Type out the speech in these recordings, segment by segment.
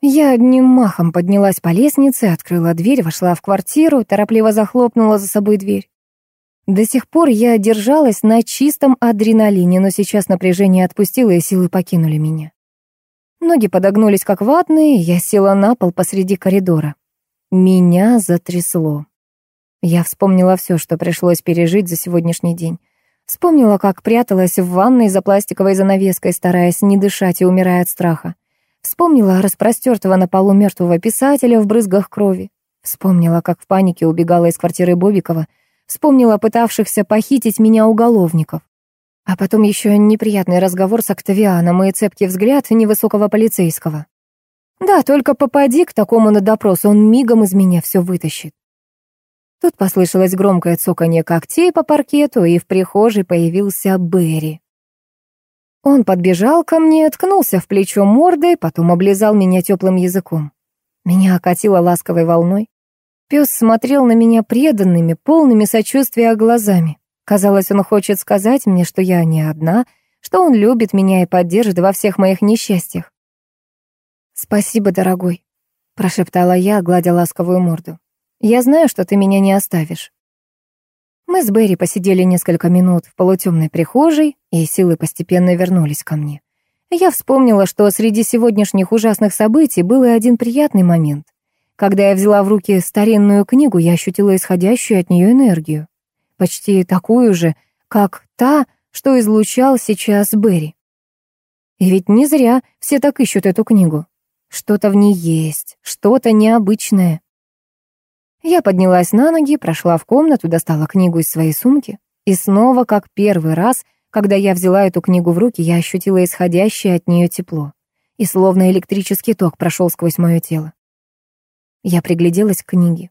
Я одним махом поднялась по лестнице, открыла дверь, вошла в квартиру, торопливо захлопнула за собой дверь. До сих пор я держалась на чистом адреналине, но сейчас напряжение отпустило, и силы покинули меня. Ноги подогнулись как ватные, я села на пол посреди коридора. Меня затрясло. Я вспомнила все, что пришлось пережить за сегодняшний день. Вспомнила, как пряталась в ванной за пластиковой занавеской, стараясь не дышать и умирая от страха. Вспомнила распростертого на полу мертвого писателя в брызгах крови. Вспомнила, как в панике убегала из квартиры Бобикова. Вспомнила пытавшихся похитить меня уголовников. А потом еще неприятный разговор с Октавианом и цепкий взгляд невысокого полицейского. Да, только попади к такому на допрос, он мигом из меня все вытащит. Тут послышалось громкое цоканье когтей по паркету, и в прихожей появился Берри. Он подбежал ко мне, ткнулся в плечо мордой, потом облизал меня теплым языком. Меня окатило ласковой волной. Пес смотрел на меня преданными, полными сочувствия глазами. Казалось, он хочет сказать мне, что я не одна, что он любит меня и поддержит во всех моих несчастьях. «Спасибо, дорогой», — прошептала я, гладя ласковую морду. «Я знаю, что ты меня не оставишь». Мы с Берри посидели несколько минут в полутемной прихожей, и силы постепенно вернулись ко мне. Я вспомнила, что среди сегодняшних ужасных событий был и один приятный момент. Когда я взяла в руки старинную книгу, я ощутила исходящую от нее энергию. Почти такую же, как та, что излучал сейчас Берри. И ведь не зря все так ищут эту книгу. Что-то в ней есть, что-то необычное. Я поднялась на ноги, прошла в комнату, достала книгу из своей сумки. И снова, как первый раз, когда я взяла эту книгу в руки, я ощутила исходящее от нее тепло. И словно электрический ток прошел сквозь мое тело. Я пригляделась к книге.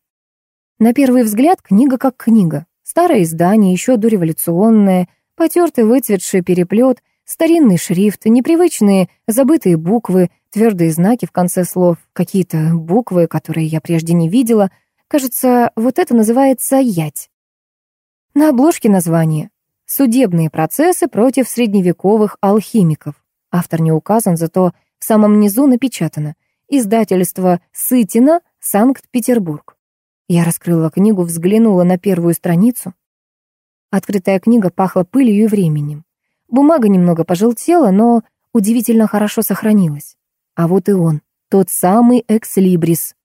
На первый взгляд книга как книга. Старое издание, еще дореволюционное, потертый выцветший переплет, старинный шрифт, непривычные забытые буквы, твердые знаки в конце слов, какие-то буквы, которые я прежде не видела — Кажется, вот это называется ять. На обложке название «Судебные процессы против средневековых алхимиков». Автор не указан, зато в самом низу напечатано «Издательство Сытина, Санкт-Петербург». Я раскрыла книгу, взглянула на первую страницу. Открытая книга пахла пылью и временем. Бумага немного пожелтела, но удивительно хорошо сохранилась. А вот и он, тот самый экслибрис,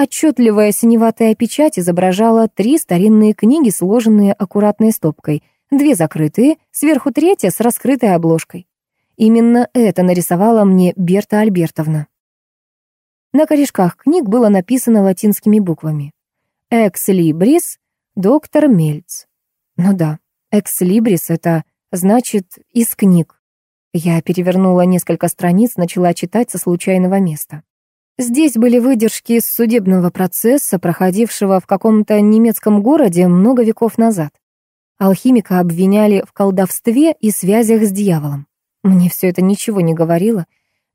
Отчетливая синеватая печать изображала три старинные книги, сложенные аккуратной стопкой, две закрытые, сверху третья с раскрытой обложкой. Именно это нарисовала мне Берта Альбертовна. На корешках книг было написано латинскими буквами. «Экс либрис, доктор Мельц». Ну да, «экс либрис» — это значит «из книг». Я перевернула несколько страниц, начала читать со случайного места. Здесь были выдержки из судебного процесса, проходившего в каком-то немецком городе много веков назад. Алхимика обвиняли в колдовстве и связях с дьяволом. Мне все это ничего не говорило.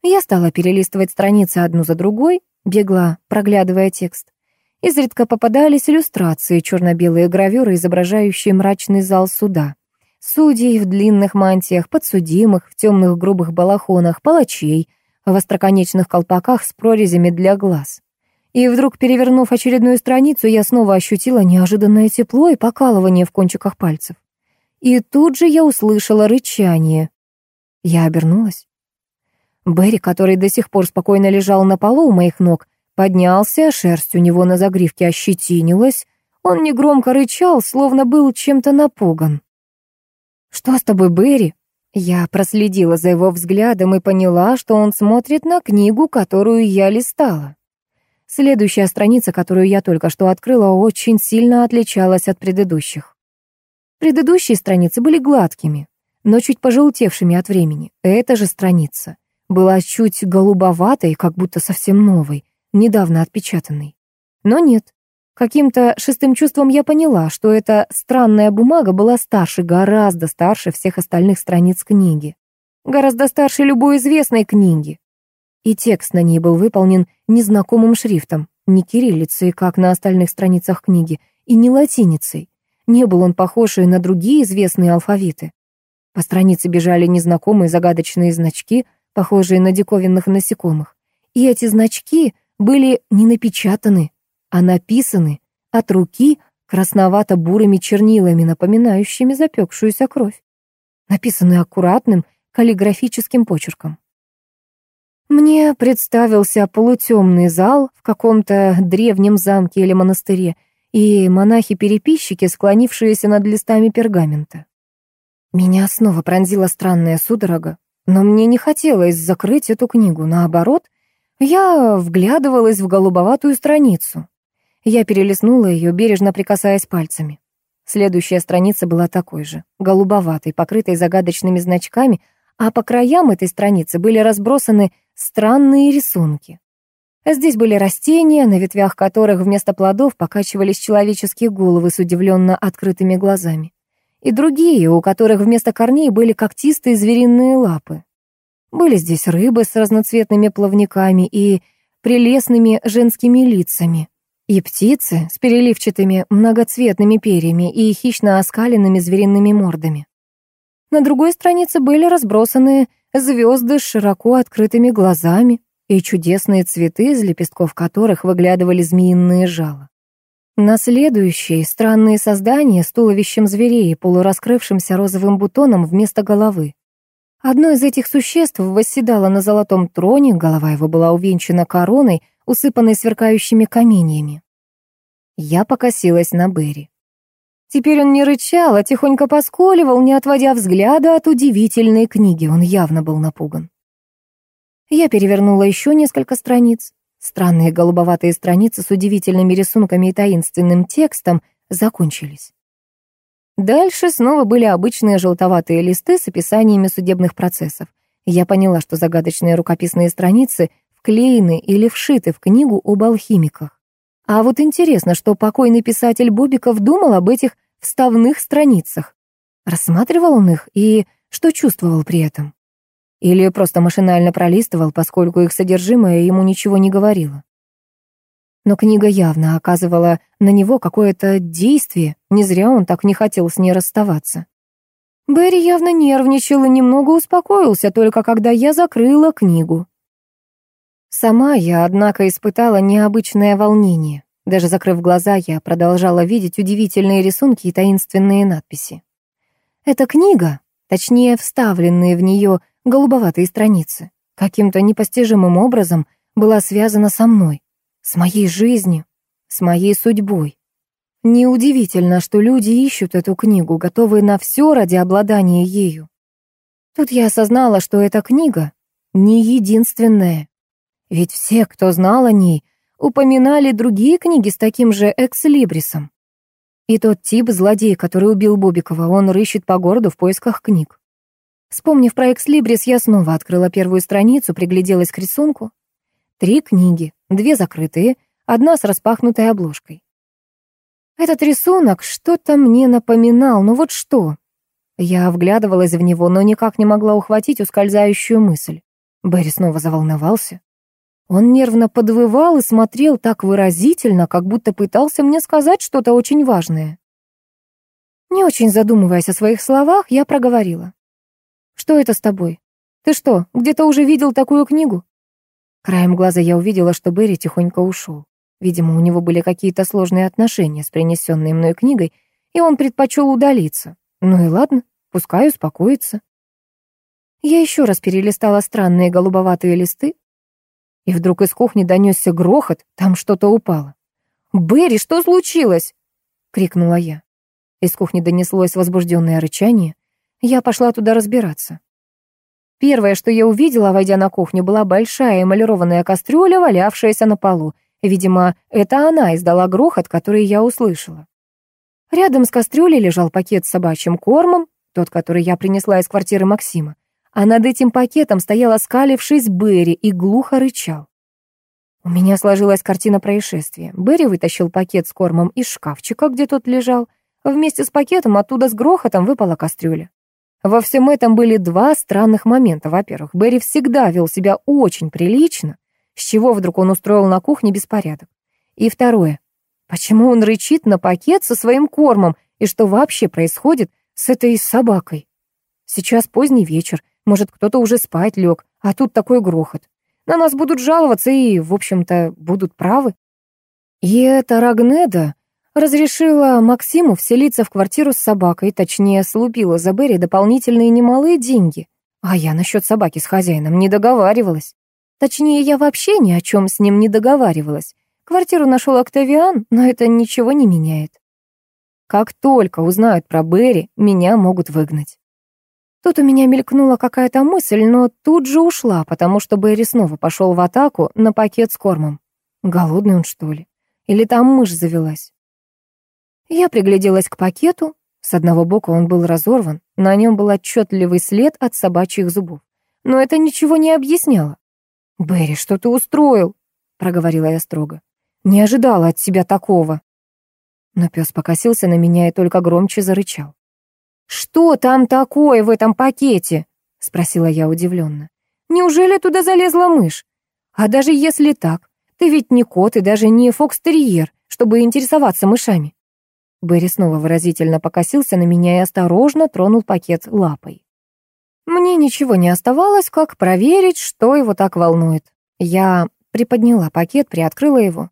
Я стала перелистывать страницы одну за другой, бегла, проглядывая текст. Изредка попадались иллюстрации, черно-белые гравюры, изображающие мрачный зал суда. Судей в длинных мантиях, подсудимых в темных грубых балахонах, палачей — в остроконечных колпаках с прорезями для глаз. И вдруг, перевернув очередную страницу, я снова ощутила неожиданное тепло и покалывание в кончиках пальцев. И тут же я услышала рычание. Я обернулась. Берри, который до сих пор спокойно лежал на полу у моих ног, поднялся, шерсть у него на загривке ощетинилась. Он негромко рычал, словно был чем-то напуган. «Что с тобой, Берри?» Я проследила за его взглядом и поняла, что он смотрит на книгу, которую я листала. Следующая страница, которую я только что открыла, очень сильно отличалась от предыдущих. Предыдущие страницы были гладкими, но чуть пожелтевшими от времени. Эта же страница была чуть голубоватой, как будто совсем новой, недавно отпечатанной. Но нет, Каким-то шестым чувством я поняла, что эта странная бумага была старше, гораздо старше всех остальных страниц книги. Гораздо старше любой известной книги. И текст на ней был выполнен незнакомым шрифтом, не кириллицей, как на остальных страницах книги, и не латиницей. Не был он похож и на другие известные алфавиты. По странице бежали незнакомые загадочные значки, похожие на диковинных насекомых. И эти значки были не напечатаны, а написаны от руки красновато-бурыми чернилами, напоминающими запекшуюся кровь. Написаны аккуратным каллиграфическим почерком. Мне представился полутемный зал в каком-то древнем замке или монастыре и монахи-переписчики, склонившиеся над листами пергамента. Меня снова пронзила странная судорога, но мне не хотелось закрыть эту книгу. Наоборот, я вглядывалась в голубоватую страницу. Я перелистнула ее, бережно прикасаясь пальцами. Следующая страница была такой же, голубоватой, покрытой загадочными значками, а по краям этой страницы были разбросаны странные рисунки. Здесь были растения, на ветвях которых вместо плодов покачивались человеческие головы с удивленно открытыми глазами. И другие, у которых вместо корней были когтистые звериные лапы. Были здесь рыбы с разноцветными плавниками и прелестными женскими лицами, и птицы с переливчатыми многоцветными перьями и хищно оскаленными звериными мордами. На другой странице были разбросаны звезды с широко открытыми глазами и чудесные цветы, из лепестков которых выглядывали змеиные жала. На следующей странные создания с туловищем зверей и полураскрывшимся розовым бутоном вместо головы. Одно из этих существ восседало на золотом троне, голова его была увенчана короной, усыпанной сверкающими каменьями. Я покосилась на Берри. Теперь он не рычал, а тихонько поскуливал, не отводя взгляда от удивительной книги. Он явно был напуган. Я перевернула еще несколько страниц. Странные голубоватые страницы с удивительными рисунками и таинственным текстом закончились. Дальше снова были обычные желтоватые листы с описаниями судебных процессов. Я поняла, что загадочные рукописные страницы вклеены или вшиты в книгу об алхимиках. А вот интересно, что покойный писатель Бобиков думал об этих вставных страницах. Рассматривал он их и что чувствовал при этом? Или просто машинально пролистывал, поскольку их содержимое ему ничего не говорило? Но книга явно оказывала на него какое-то действие, не зря он так не хотел с ней расставаться. Берри явно нервничал и немного успокоился, только когда я закрыла книгу. Сама я, однако, испытала необычное волнение. Даже закрыв глаза, я продолжала видеть удивительные рисунки и таинственные надписи. Эта книга, точнее, вставленные в нее голубоватые страницы, каким-то непостижимым образом была связана со мной, с моей жизнью, с моей судьбой. Неудивительно, что люди ищут эту книгу, готовые на все ради обладания ею. Тут я осознала, что эта книга не единственная. Ведь все, кто знал о ней, упоминали другие книги с таким же экслибрисом. И тот тип злодей, который убил Бобикова, он рыщет по городу в поисках книг. Вспомнив про экслибрис, я снова открыла первую страницу, пригляделась к рисунку. Три книги, две закрытые, одна с распахнутой обложкой. Этот рисунок что-то мне напоминал, но вот что? Я вглядывалась в него, но никак не могла ухватить ускользающую мысль. Берри снова заволновался. Он нервно подвывал и смотрел так выразительно, как будто пытался мне сказать что-то очень важное. Не очень задумываясь о своих словах, я проговорила. «Что это с тобой? Ты что, где-то уже видел такую книгу?» Краем глаза я увидела, что Берри тихонько ушел. Видимо, у него были какие-то сложные отношения с принесенной мной книгой, и он предпочел удалиться. Ну и ладно, пускай успокоится. Я еще раз перелистала странные голубоватые листы, и вдруг из кухни донесся грохот, там что-то упало. «Берри, что случилось?» — крикнула я. Из кухни донеслось возбужденное рычание. Я пошла туда разбираться. Первое, что я увидела, войдя на кухню, была большая эмалированная кастрюля, валявшаяся на полу. Видимо, это она издала грохот, который я услышала. Рядом с кастрюлей лежал пакет с собачьим кормом, тот, который я принесла из квартиры Максима а над этим пакетом стоял оскалившись Берри и глухо рычал. У меня сложилась картина происшествия. Берри вытащил пакет с кормом из шкафчика, где тот лежал. Вместе с пакетом оттуда с грохотом выпала кастрюля. Во всем этом были два странных момента. Во-первых, Берри всегда вел себя очень прилично, с чего вдруг он устроил на кухне беспорядок. И второе, почему он рычит на пакет со своим кормом и что вообще происходит с этой собакой? Сейчас поздний вечер, может, кто-то уже спать лег, а тут такой грохот. На нас будут жаловаться и, в общем-то, будут правы. И эта Рагнеда разрешила Максиму вселиться в квартиру с собакой, точнее, слупила за Берри дополнительные немалые деньги. А я насчет собаки с хозяином не договаривалась. Точнее, я вообще ни о чем с ним не договаривалась. Квартиру нашел Октавиан, но это ничего не меняет. Как только узнают про Берри, меня могут выгнать. Тут у меня мелькнула какая-то мысль, но тут же ушла, потому что Берри снова пошел в атаку на пакет с кормом. Голодный он, что ли? Или там мышь завелась? Я пригляделась к пакету. С одного бока он был разорван, на нем был отчетливый след от собачьих зубов. Но это ничего не объясняло. «Берри, что ты устроил?» — проговорила я строго. «Не ожидала от тебя такого». Но пес покосился на меня и только громче зарычал. «Что там такое в этом пакете?» — спросила я удивленно. «Неужели туда залезла мышь? А даже если так, ты ведь не кот и даже не фокстерьер, чтобы интересоваться мышами». Берри снова выразительно покосился на меня и осторожно тронул пакет лапой. Мне ничего не оставалось, как проверить, что его так волнует. Я приподняла пакет, приоткрыла его.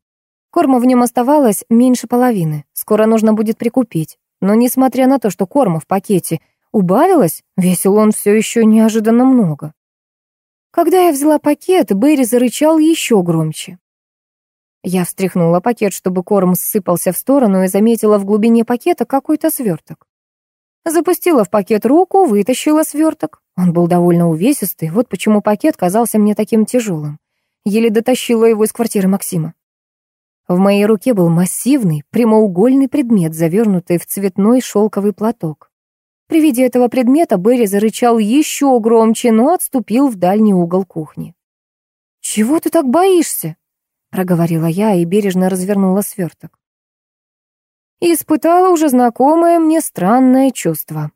Корма в нем оставалось меньше половины. Скоро нужно будет прикупить. Но несмотря на то, что корма в пакете убавилось, весил он все еще неожиданно много. Когда я взяла пакет, Берри зарычал еще громче. Я встряхнула пакет, чтобы корм ссыпался в сторону и заметила в глубине пакета какой-то сверток. Запустила в пакет руку, вытащила сверток. Он был довольно увесистый, вот почему пакет казался мне таким тяжелым. Еле дотащила его из квартиры Максима. В моей руке был массивный, прямоугольный предмет, завернутый в цветной шелковый платок. При виде этого предмета Берри зарычал еще громче, но отступил в дальний угол кухни. «Чего ты так боишься?» — проговорила я и бережно развернула сверток. И испытала уже знакомое мне странное чувство.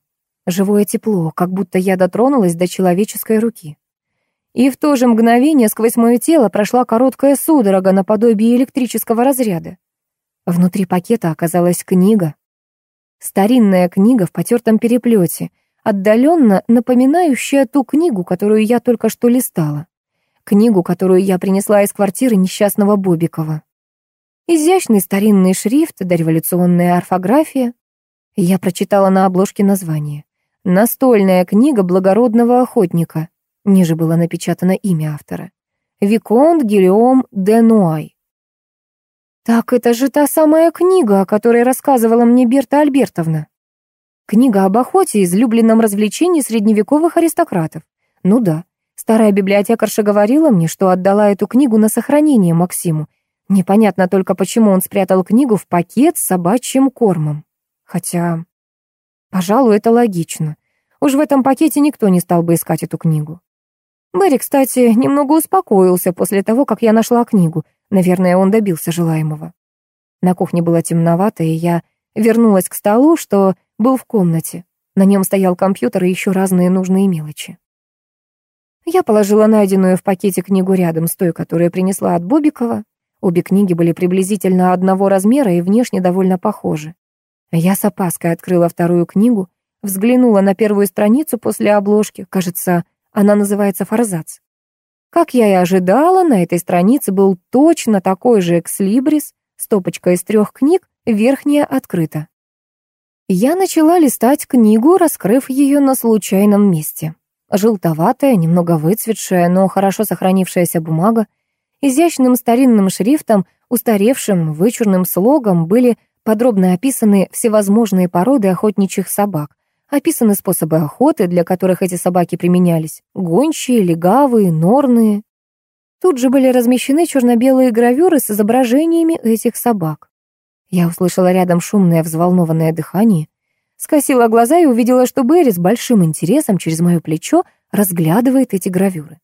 Живое тепло, как будто я дотронулась до человеческой руки. И в то же мгновение сквозь мое тело прошла короткая судорога наподобие электрического разряда. Внутри пакета оказалась книга. Старинная книга в потертом переплете, отдаленно напоминающая ту книгу, которую я только что листала. Книгу, которую я принесла из квартиры несчастного Бобикова. Изящный старинный шрифт, дореволюционная орфография. Я прочитала на обложке название. «Настольная книга благородного охотника», Ниже было напечатано имя автора. Виконт Гильом де Нуай. Так это же та самая книга, о которой рассказывала мне Берта Альбертовна. Книга об охоте, излюбленном развлечении средневековых аристократов. Ну да, старая библиотекарша говорила мне, что отдала эту книгу на сохранение Максиму. Непонятно только, почему он спрятал книгу в пакет с собачьим кормом. Хотя, пожалуй, это логично. Уж в этом пакете никто не стал бы искать эту книгу. Берри, кстати, немного успокоился после того, как я нашла книгу. Наверное, он добился желаемого. На кухне было темновато, и я вернулась к столу, что был в комнате. На нем стоял компьютер и еще разные нужные мелочи. Я положила найденную в пакете книгу рядом с той, которую принесла от Бобикова. Обе книги были приблизительно одного размера и внешне довольно похожи. Я с опаской открыла вторую книгу, взглянула на первую страницу после обложки, кажется, она называется «Форзац». Как я и ожидала, на этой странице был точно такой же экслибрис, стопочка из трех книг, верхняя открыта. Я начала листать книгу, раскрыв ее на случайном месте. Желтоватая, немного выцветшая, но хорошо сохранившаяся бумага, изящным старинным шрифтом, устаревшим, вычурным слогом были подробно описаны всевозможные породы охотничьих собак, Описаны способы охоты, для которых эти собаки применялись. Гончие, легавые, норные. Тут же были размещены черно-белые гравюры с изображениями этих собак. Я услышала рядом шумное взволнованное дыхание, скосила глаза и увидела, что Берри с большим интересом через мое плечо разглядывает эти гравюры.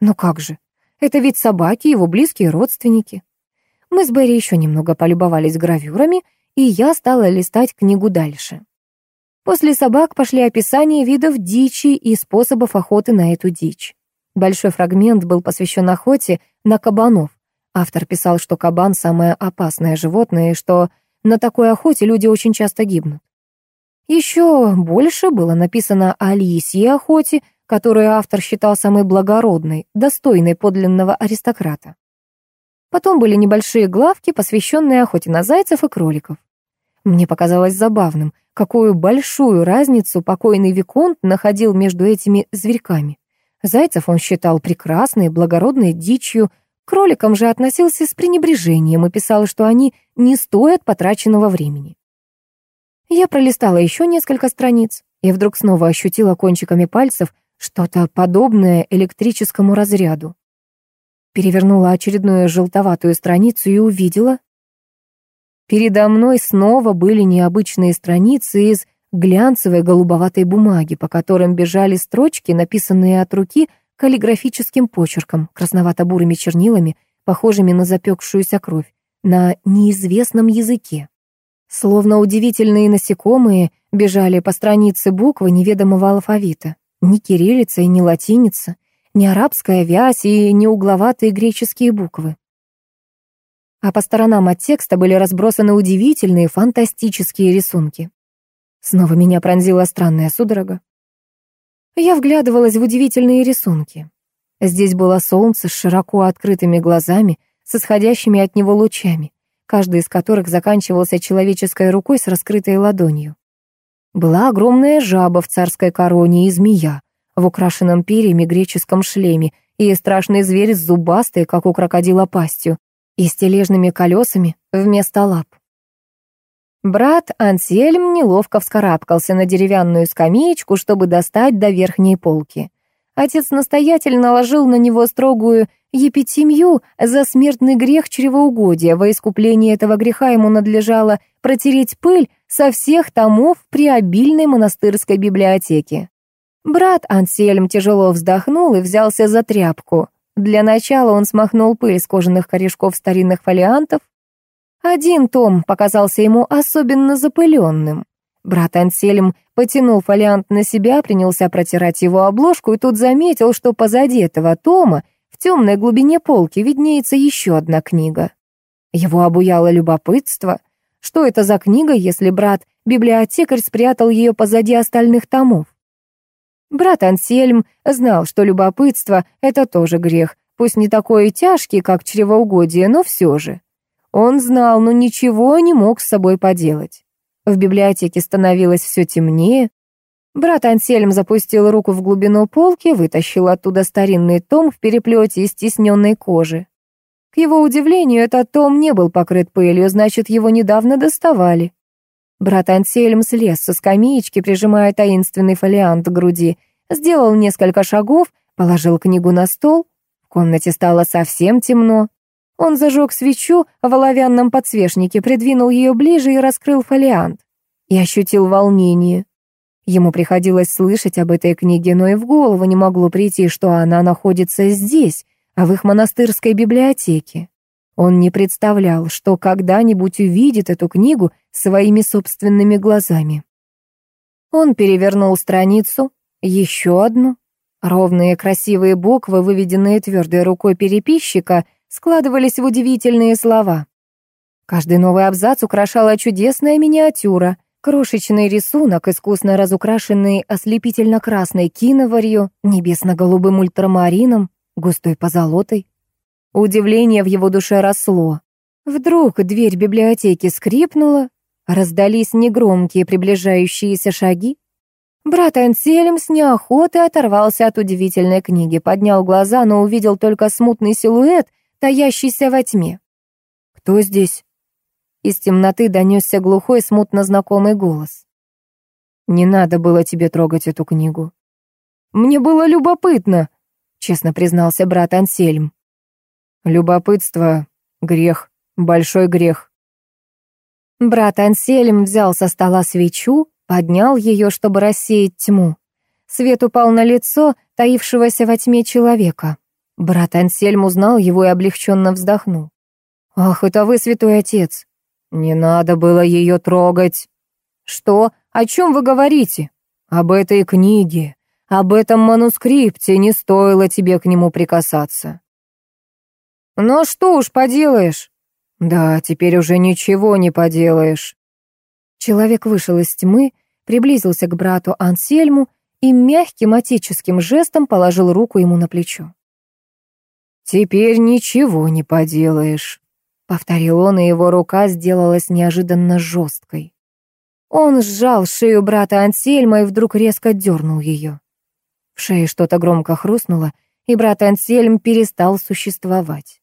Ну как же, это ведь собаки, его близкие родственники. Мы с Берри еще немного полюбовались гравюрами, и я стала листать книгу дальше. После собак пошли описания видов дичи и способов охоты на эту дичь. Большой фрагмент был посвящен охоте на кабанов. Автор писал, что кабан — самое опасное животное, и что на такой охоте люди очень часто гибнут. Еще больше было написано о лисьей охоте, которую автор считал самой благородной, достойной подлинного аристократа. Потом были небольшие главки, посвященные охоте на зайцев и кроликов. Мне показалось забавным, какую большую разницу покойный Виконт находил между этими зверьками. Зайцев он считал прекрасной, благородной дичью, кроликам же относился с пренебрежением и писал, что они не стоят потраченного времени. Я пролистала еще несколько страниц и вдруг снова ощутила кончиками пальцев что-то подобное электрическому разряду. Перевернула очередную желтоватую страницу и увидела. Передо мной снова были необычные страницы из глянцевой голубоватой бумаги, по которым бежали строчки, написанные от руки каллиграфическим почерком, красновато-бурыми чернилами, похожими на запекшуюся кровь, на неизвестном языке. Словно удивительные насекомые бежали по странице буквы неведомого алфавита. Ни кириллица и ни латиница, ни арабская вязь и ни угловатые греческие буквы. А по сторонам от текста были разбросаны удивительные, фантастические рисунки. Снова меня пронзила странная судорога. Я вглядывалась в удивительные рисунки. Здесь было солнце с широко открытыми глазами, с исходящими от него лучами, каждый из которых заканчивался человеческой рукой с раскрытой ладонью. Была огромная жаба в царской короне и змея в украшенном перьями греческом шлеме и страшный зверь с зубастой, как у крокодила, пастью и с тележными колесами вместо лап. Брат Ансельм неловко вскарабкался на деревянную скамеечку, чтобы достать до верхней полки. Отец настоятельно наложил на него строгую епитимью за смертный грех чревоугодия. Во искупление этого греха ему надлежало протереть пыль со всех томов при обильной монастырской библиотеке. Брат Ансельм тяжело вздохнул и взялся за тряпку. Для начала он смахнул пыль с кожаных корешков старинных фолиантов. Один том показался ему особенно запыленным. Брат Ансельм потянул фолиант на себя, принялся протирать его обложку и тут заметил, что позади этого тома в темной глубине полки виднеется еще одна книга. Его обуяло любопытство. Что это за книга, если брат-библиотекарь спрятал ее позади остальных томов? Брат Ансельм знал, что любопытство — это тоже грех, пусть не такой тяжкий, как чревоугодие, но все же. Он знал, но ничего не мог с собой поделать. В библиотеке становилось все темнее. Брат Ансельм запустил руку в глубину полки, вытащил оттуда старинный том в переплете из стесненной кожи. К его удивлению, этот том не был покрыт пылью, значит, его недавно доставали. Брат Ансельм слез со скамеечки, прижимая таинственный фолиант к груди, сделал несколько шагов, положил книгу на стол. В комнате стало совсем темно. Он зажег свечу в оловянном подсвечнике, придвинул ее ближе и раскрыл фолиант. И ощутил волнение. Ему приходилось слышать об этой книге, но и в голову не могло прийти, что она находится здесь, а в их монастырской библиотеке. Он не представлял, что когда-нибудь увидит эту книгу своими собственными глазами. Он перевернул страницу, еще одну. Ровные красивые буквы, выведенные твердой рукой переписчика, складывались в удивительные слова. Каждый новый абзац украшала чудесная миниатюра, крошечный рисунок, искусно разукрашенный ослепительно-красной киноварью, небесно-голубым ультрамарином, густой позолотой. Удивление в его душе росло. Вдруг дверь библиотеки скрипнула, раздались негромкие приближающиеся шаги. Брат Ансельм с неохотой оторвался от удивительной книги, поднял глаза, но увидел только смутный силуэт, таящийся во тьме. «Кто здесь?» Из темноты донесся глухой, смутно знакомый голос. «Не надо было тебе трогать эту книгу». «Мне было любопытно», — честно признался брат Ансельм. Любопытство — грех, большой грех. Брат Ансельм взял со стола свечу, поднял ее, чтобы рассеять тьму. Свет упал на лицо таившегося во тьме человека. Брат Ансельм узнал его и облегченно вздохнул. «Ах, это вы, святой отец!» «Не надо было ее трогать!» «Что? О чем вы говорите?» «Об этой книге, об этом манускрипте не стоило тебе к нему прикасаться. «Ну что уж поделаешь?» «Да, теперь уже ничего не поделаешь». Человек вышел из тьмы, приблизился к брату Ансельму, и мягким отеческим жестом положил руку ему на плечо. «Теперь ничего не поделаешь», — повторил он, и его рука сделалась неожиданно жесткой. Он сжал шею брата Ансельма и вдруг резко дернул ее. В шее что-то громко хрустнуло, и брат Ансельм перестал существовать.